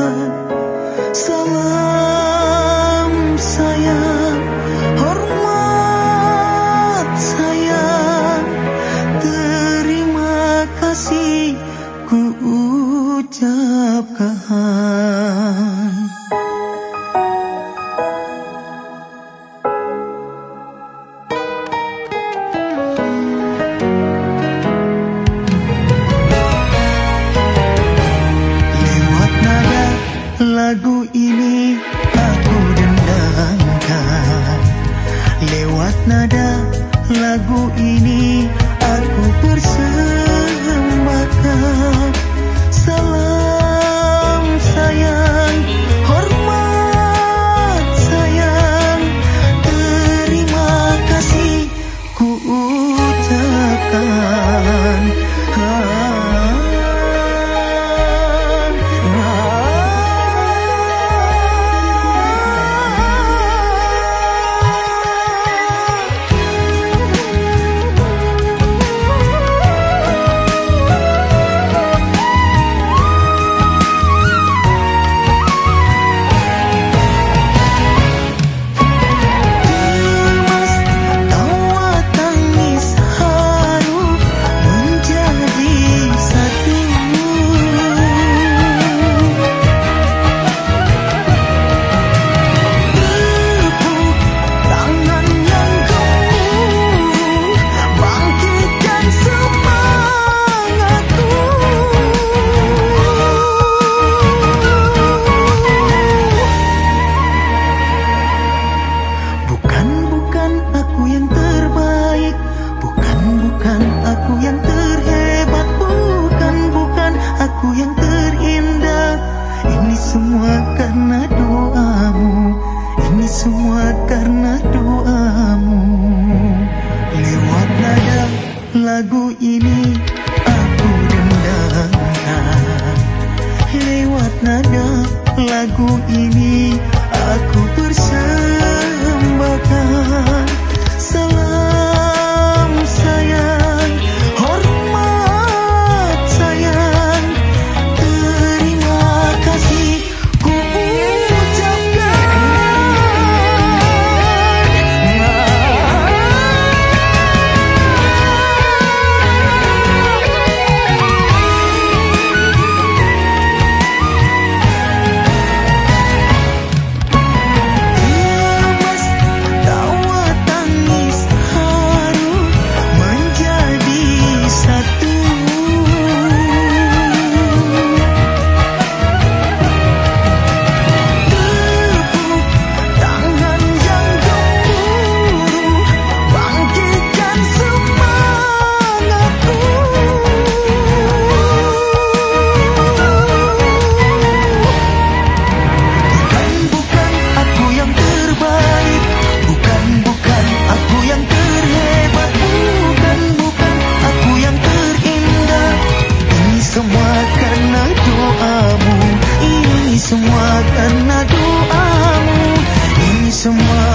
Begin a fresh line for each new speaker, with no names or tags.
persembahkan Salam ini aku persembahkan Salam sayang, semua karena doamu. Lewat nada lagu ini semua karena doamu. Ini semua